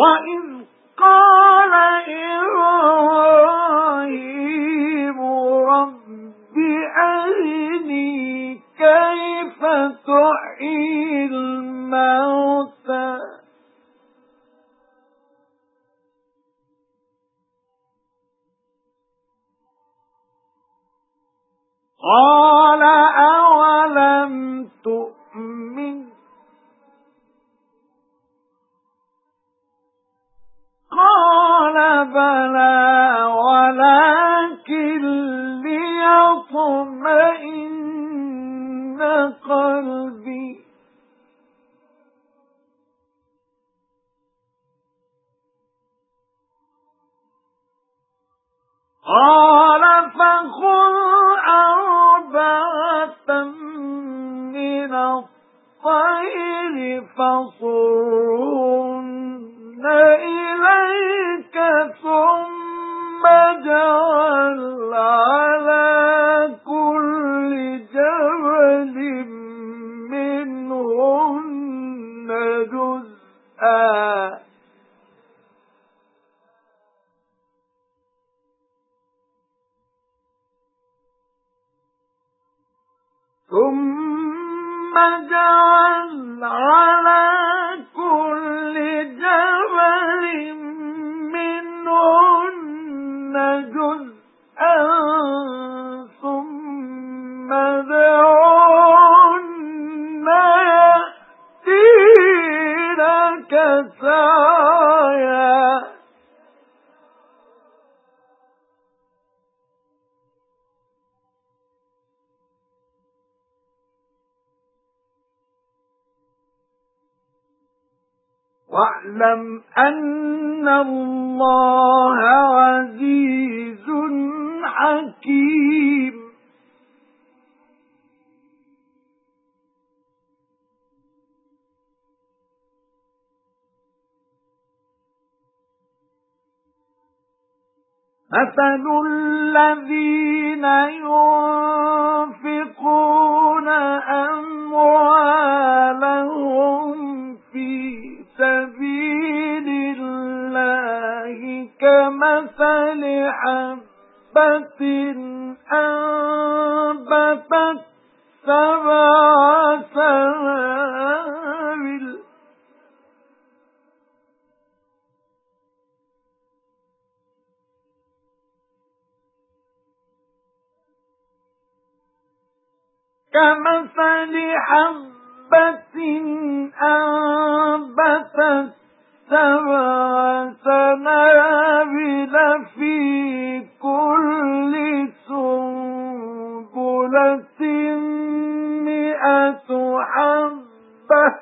وَإِذْ قَالَ إِبْرَاهِيمُ رَبِّ أَرِنِي كَيْفَ تُحْيِي الْمَوْتَى؟ قَالَ بَلَى وَلَكِنْ لِيَطْمَئِنَّ قَلْبِي. قَالَ فَخُذْ أَرْبَعَةً مِنَ الطَّيْرِ فَصُرْهُنَّ ثُمَّ اجْعَلْ عَلَى سَعْيًا وَاعْلَمْ أَنَّ اللَّهَ عَزِيزٌ حَكِيمٌ. مَثَلُ الَّذِينَ يُنْفِقُونَ أَمْوَالَهُمْ فِي سَبِيلِ اللَّهِ كَمَثَلِ حَبَّةٍ أَنبَتَتْ سَبْعَ كَمَثَلِ حَبَّةٍ أَنبَتَتْ سَبْعَ سَنَابِلَ فِي كُلِّ سُنبُلَةٍ مِائَةُ حَبَّةٍ.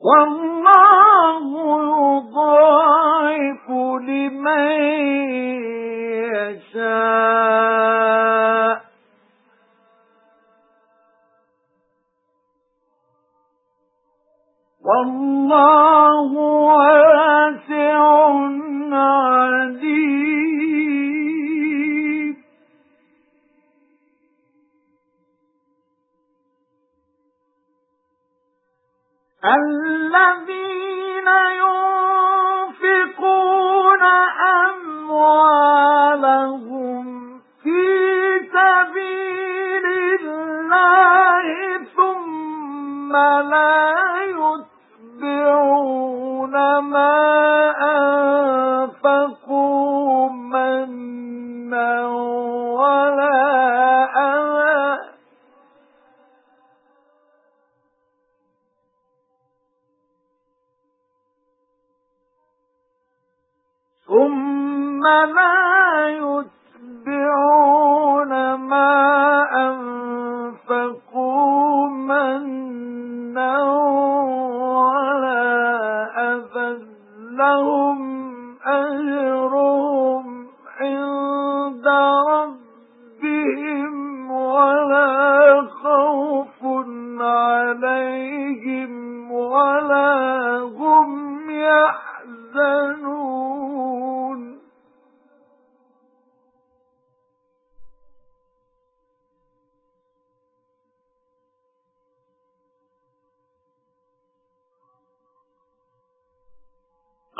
وَاللَّهُ لِمَن يَشَاءُ. وَاللَّهُ وَاسِعٌ عَلِيمٌ. الَّذِينَ يُنْفِقُونَ أَمْوَالَهُمْ ثُمَّ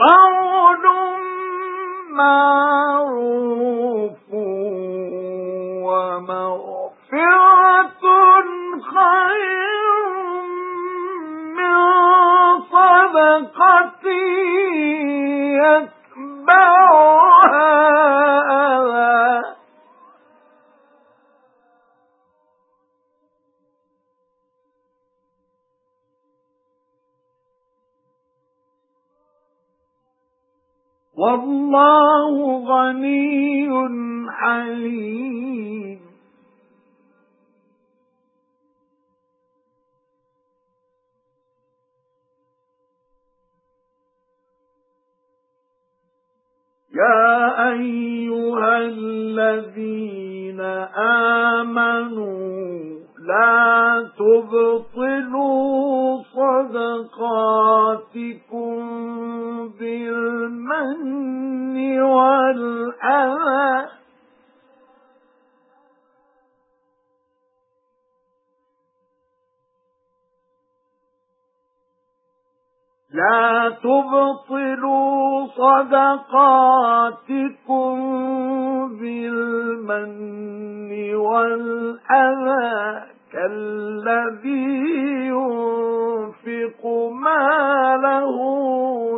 قول معروف ومغفرة خير من صدقة والله غني حليم. يا أيها الذين آمنوا لا تبطلوا لا تبطلوا صدقاتكم بالمن والأذى كالذي ينفق ماله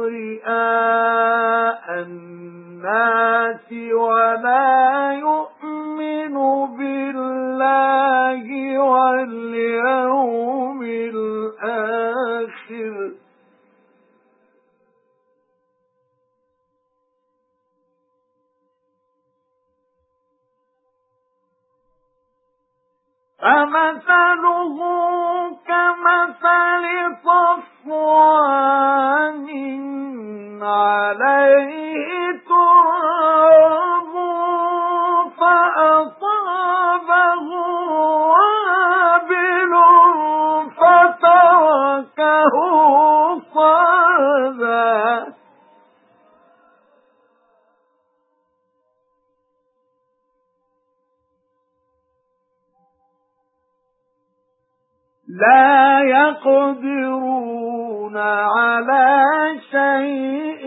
رئاء الناس ولا يؤمن بالله واليوم فمثله كمثل صفوان عليه تراب فأصابه وابل فتركه لَا يَقْدِرُونَ عَلَى شَيْءٍ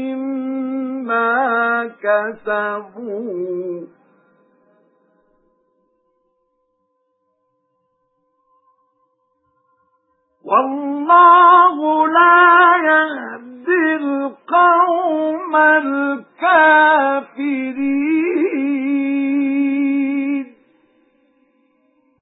مِّمَّا كَسَبُوا. وَاللَّهُ لَا يَهْدِي الْقَوْمَ الْكَافِرِينَ.